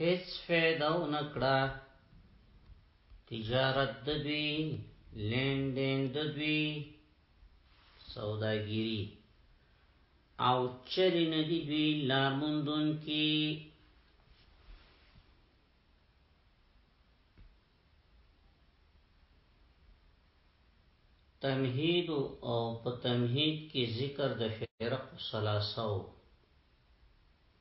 هیڅ فیده ونکړه تجارت ددوی لین دین ددوی سوداگیری او چلی ندی دوی لارمندون کی تمهید او په تمهید کې ذکر د فرق ثلاثه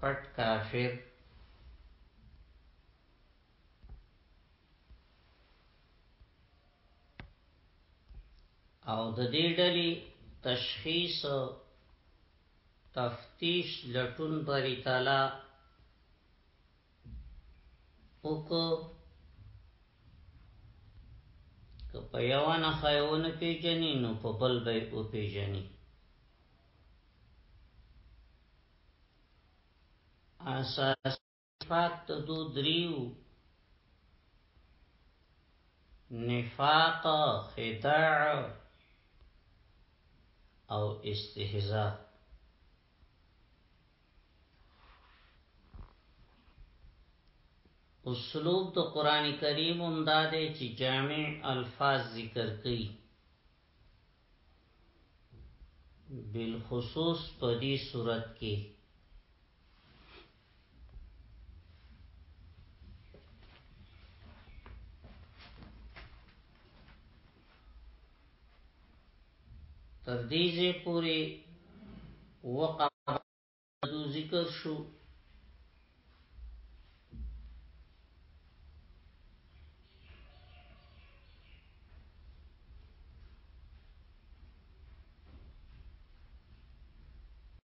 پټ کافر او د دې ډلې تشخیص تفتیش لټون بری تعالی وکړو که په یو نه خایونه پیژنې نو په بل به او پیژنې اساس فات ته دو دریو نفاق خداع او استهزاء اسلوب د قران کریم هم دا دی چې جامع الفاظ ذکر کړي بالخصوص په دې صورت کې تر دې زه پوری وقع دو ذکر شو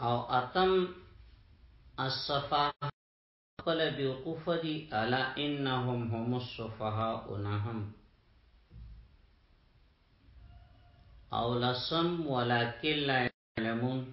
او اتم الصفا قل بوقوف دي الا انهم هم الصفهاء نهم او لسم ولكن لا يعلمون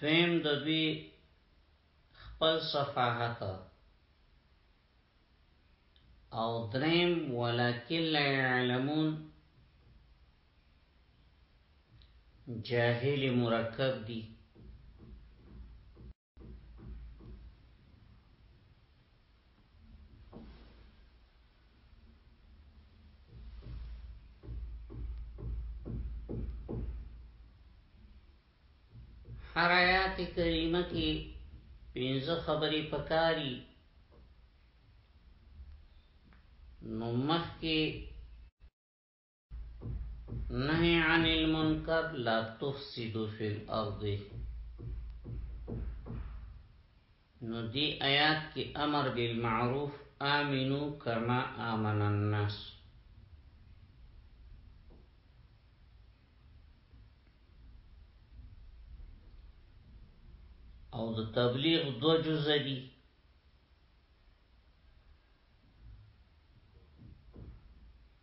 دویم د دوی خپل صفاحت او دریم ولکن لا يعلمون جاهل مرکب دي هر آیات کریمه کې پنځه خبرې پکاري نو مخکې نهی عن المنکر لا تفسدو فی الارض نو دی آیات کی امر بالمعروف آمنو کما آمن الناس او د تبلیغ دو جز دی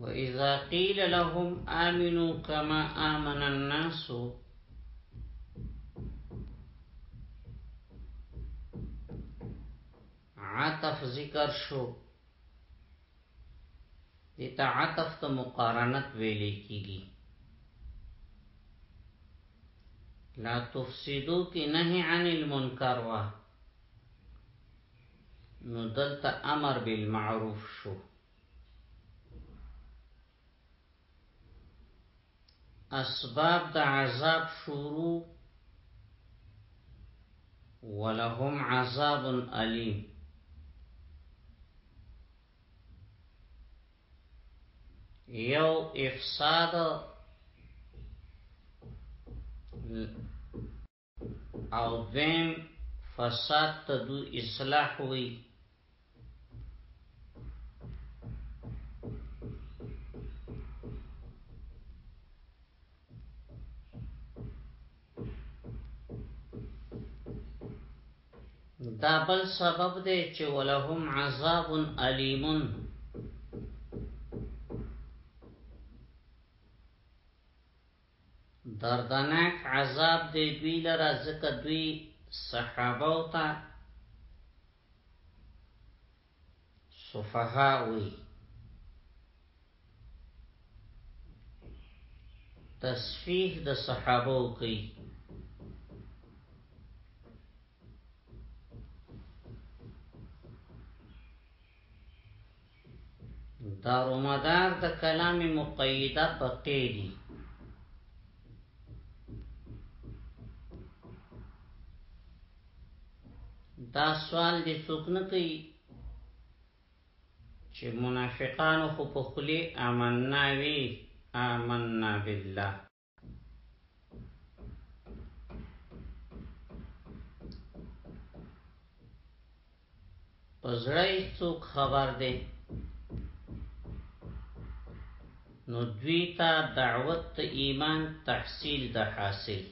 وَإِذَا قِيلَ لَهُمْ آمِنُوا كَمَا آمَنَ النَّاسُ عطف ذكر شو دې ته عطف ته مقارنت ویل کیږي لا تفسدو کې نهي عن المنکر وا نو دلته امر بالمعروف شو اسباب د عذاب شروع ولهم عذاب علیم یو افساد او دویم فساد ته دو اصلاح وی دا بل سبب دی چې ولهم عذاب الیم دردناک عذاب دی دوی لره ځکه دوی صحابه او تا صفها وی تصفیح د صحابه کوي دارو مدار د کلام مقیده په قیدی دا سوال دې څوک نه کوي چې منافقانو خو په خلی آمنا وی آمنا بالله پزړی څوک خبر دی نو دوی ته دعوت ته ایمان تحصیل د حاصل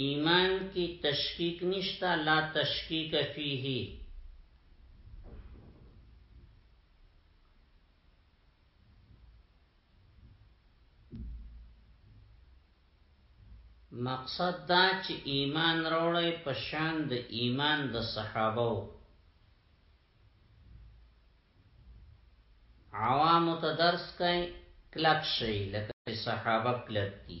ایمان کی تشکیک نشته لا تشکیک فیه مقصد دا چې ایمان روړی پشان د ایمان د صحابه و عوام ته درس کوي کلک شي لکه صحابه کلک دي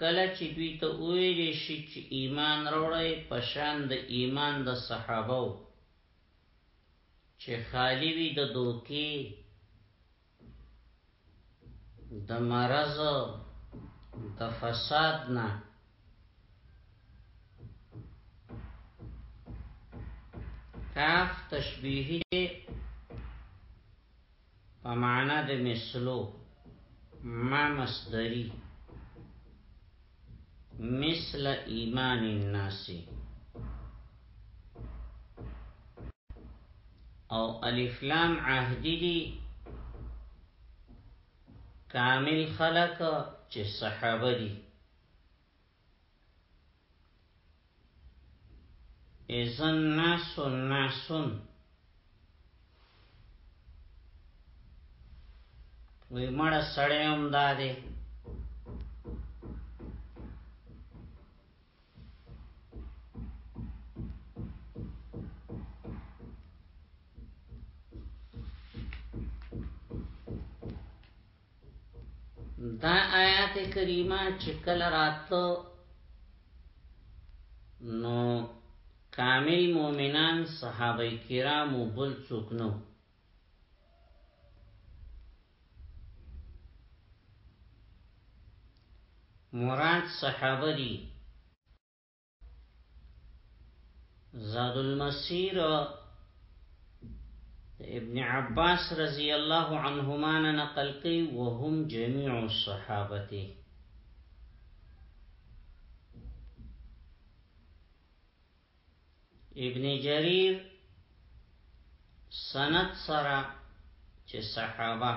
کله چې دوی ته وویل شي چې ایمان راوړئ په شان د ایمان د صحابه و چې خالی وي د دوکې د مرض د فساد نه کاف تشبیهی په معنا د مثلو ما مصدری مثل ایمان الناس او الف لام عهدی دی کامل خلق چې صحابه دي اذن ناس ناس وی مړ سړی هم داده دا آیات کریمه چې کله راتلو نو کامل مؤمنان صحابه کرامو بل څوک نو مراد صحابه دي زاد المسیر ابن عباس رضی الله عنهما نقل کوي وهم جميع الصحابه ابن جرير سند سره چې صحابه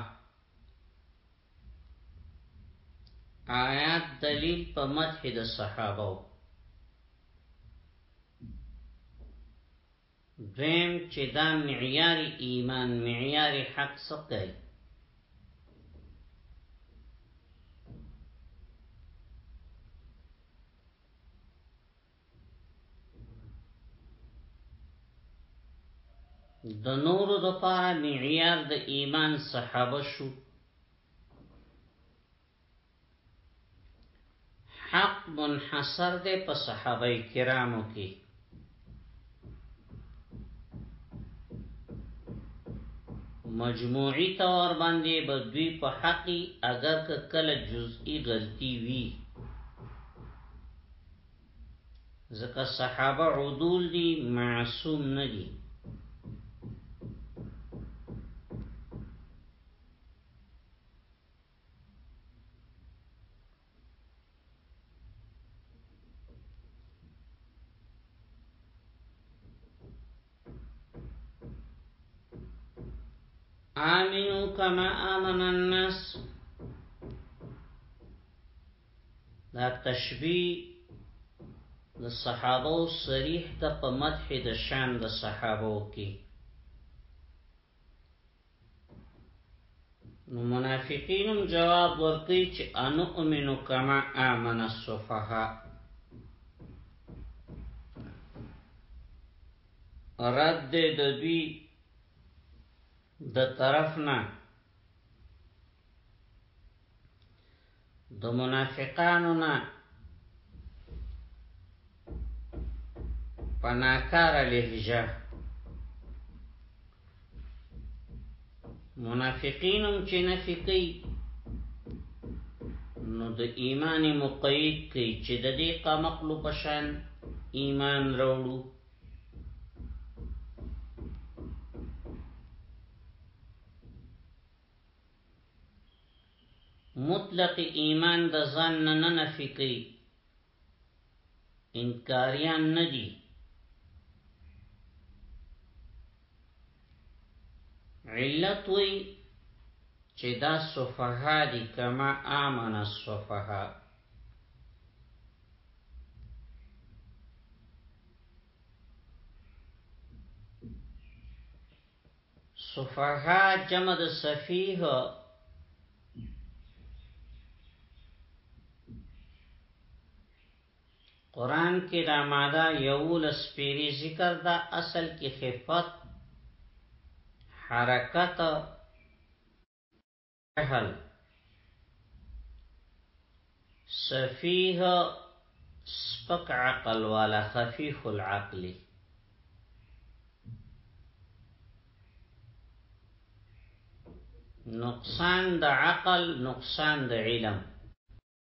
آیات دلیل په مدح د صحابه دویم چې دا معیار ایمان معیار حق سقی د نورو د پاره معیار د ایمان صحابه شو حق منحصر ده په صحابه کرامو کې مجموعی طور باندې به دوی په حقي اگر که کله جزئی غلطي وي ځکه صحابه عدول دي معصوم نه دي آمنو کما آمن الناس دا تشبیه د صحابه صریح ته په مدح د شان د صحابه کې نو منافقینم جواب ورکړي چې ان امنو کما امن الصفها رد د دوی د طرفنا د منافقانو نه پناکار لهجه منافقینم چې نفي کوي نو د ایمان مقید کوي چې د دې قمقلو پشان ایمان وروړو مطلق ایمان د ځان نه نه نفي کوي انکاریان نه دي علت وی چې دا صفحه دي کما امن الصفحه صفحه جمع د صفیح قران کې دا ماده یول سپیری ذکر دا اصل کې خفت حرکت جهل سفیه سپک عقل والا خفیف العقل نقصان د عقل نقصان د علم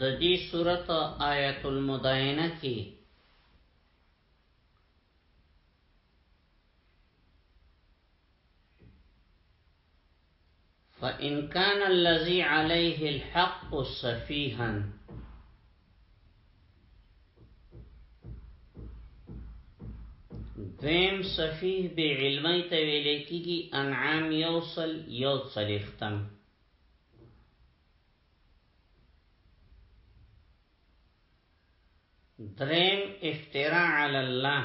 د دې صورت آیت المدائنه کې فان کان الذی علیه الحق سفیها دویم صفیح بی علمی ته ویل کیږي انعام یوصل یو څلختم دریم افتراء علی الله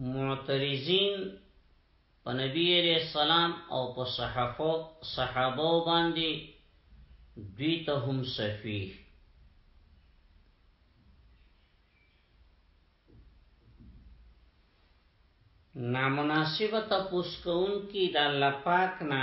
معترضین په نبی علیہ السلام او په صحابه صحابه باندې دوی ته هم صفی نامناسبه تپوس کون کی د الله پاک نه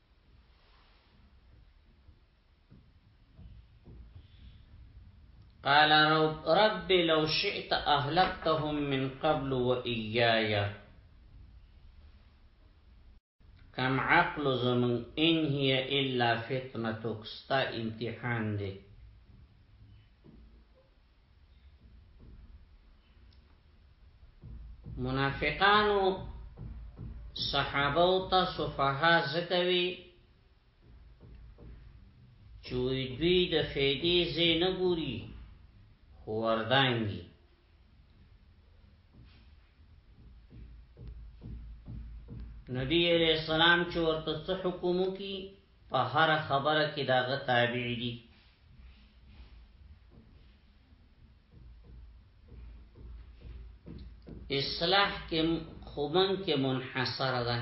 قال رب لو شئت اهلكتهم من قبل وايايا كم عقل زمن ان هي الا فتنتك ستا امتحان دي منافقانو صحابه او تا صفحه زکوي چوي دوی د فیدی زی نګوري خو وردانګي نبی علیہ السلام چې ورته حکم کی په هره خبره کې د هغه تابع دي اصلاح کې خومن کې منحصر ده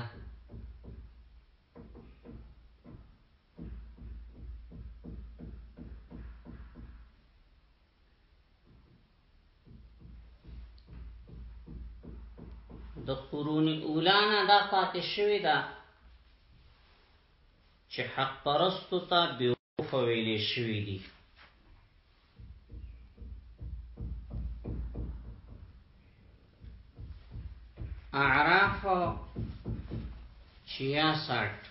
د قرون اولانا دا پاتې شوی دا چې حق پرستو ته بیوقوف ویلې شوی دی اعراف 66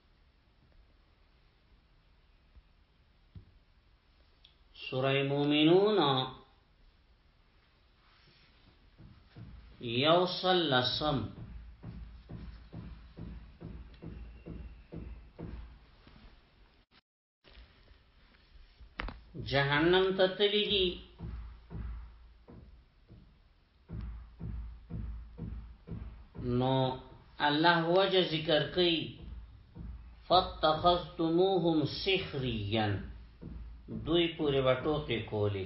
سوره مومنون یو سلسم جهنم ته تللی دي نو الله وجه ذکر کوي فاتخذتموهم سخريا دوی پورې وټو کې کولی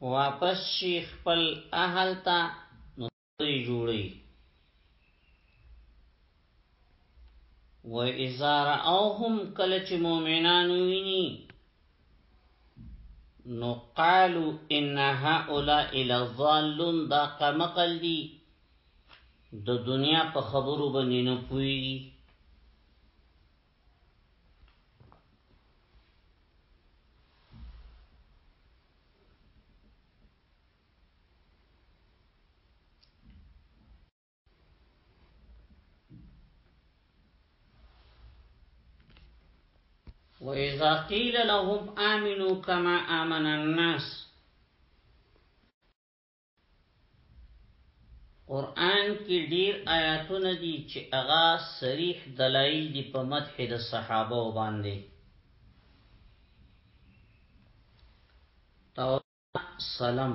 واپس شي خپل اهل ته نو سري جوړي و اذا راوهم کله چې مؤمنان ویني نو قالو ان هؤلاء لضالون دا قمقل دي د دنیا په خبرو باندې نه پوي وَإِذَا قِيلَ لَهُمْ آمِنُوا كَمَا آمَنَ النَّاسِ قرآن کې ډیر آیاتونه دي چې هغه صریح دلایل دي په مدح د صحابه باندې تو سلام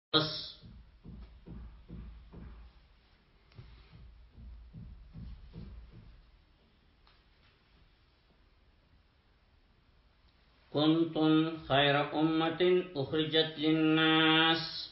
كنتم خير أمة أخرجت للناس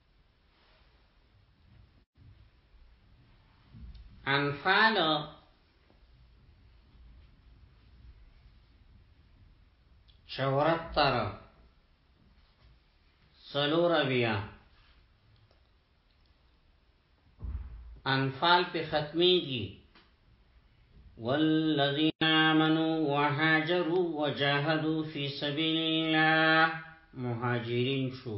انفال چورتر سلور بیا انفال پی ختمی گی والذین آمنوا وحاجروا وجاهدوا فی سبیل اللہ مهاجرین شو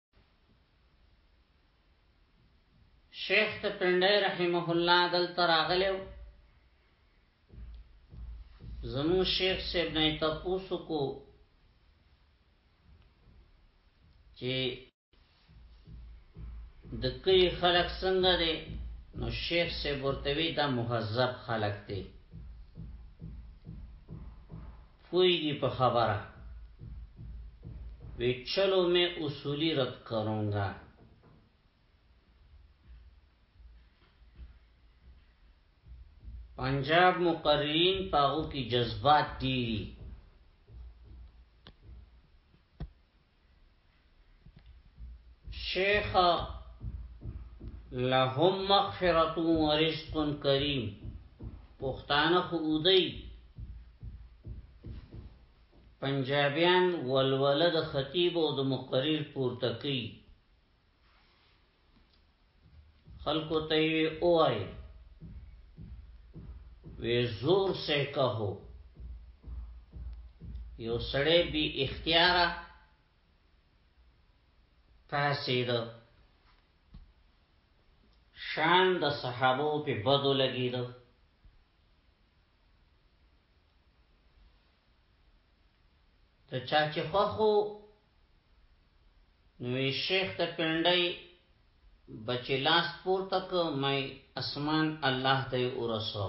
شیخ ته پنده رحمه الله دلته راغلو زمو شیخ صاحب نه تاسو کو چې د کلی خلک څنګه دي نو شیخ صاحب ورته وی دا مهذب خلک دي کوئی دی په خبره وی چلو میں اصولی رد کروں گا پنجاب مقررین پاغو کی جذبات دیری شیخ لهم مغفرت و رزق کریم پښتانه خو دی پنجابیان ولوله د خطیب او د مقرر پورته کوي خلکو ته وی اوای وی زور سے کہو یو سړی بی اختیاره پاسید شان د صحابو په بدو لګید ته چا چې خوخو نوې شیخ ته پنډای بچی لاس پور تک مې اسمان الله ته ورسو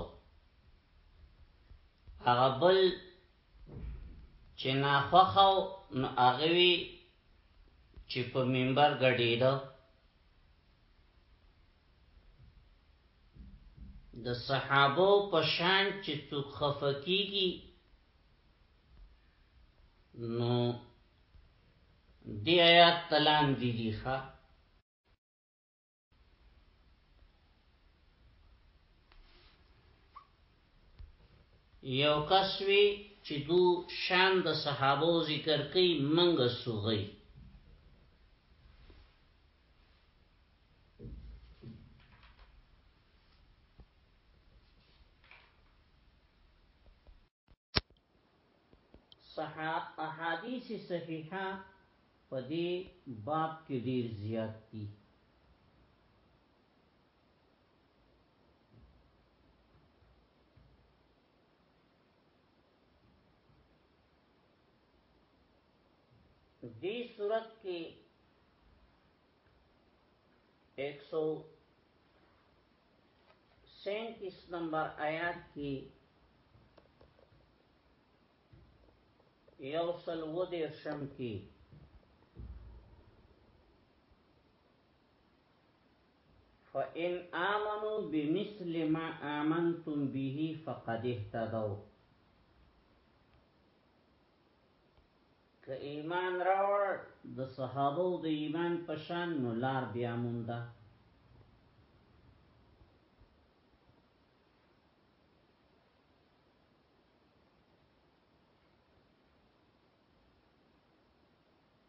هغه بل چې نا خوخو نو هغه وی چې په منبر غړې ده د صحابو پشان چې څوک خفقيږي نو دی آیات تلان دی دی خواه یو کسوی چې دو شان د صحابو ذکر کوي منګه سوغي احادیث صحیحه په دې باب کې ډیر زیات دي دی صورت کی ایک سو سینتیس نمبر آیات کی یوصل و دیر شم کی فان آمنوا بمثل ما آمنتم به فقد اهتدوا که ایمان راوړ د صحابه د ایمان پشان نو لار بیا مونده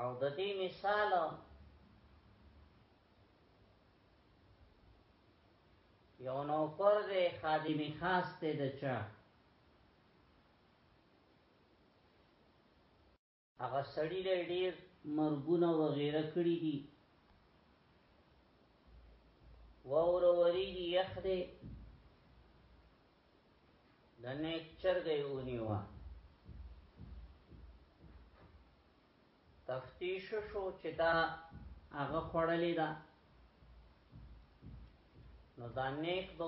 او د دې مثال یو نو پر دې خادمی خاص ته دچا هغه سړی له ډیر مرګونه وغیره کړی دي وور وریږي یخ دی د نیک چرګې ونیوه تفتیش شو چې دا هغه خړلې ده نو دا نیک به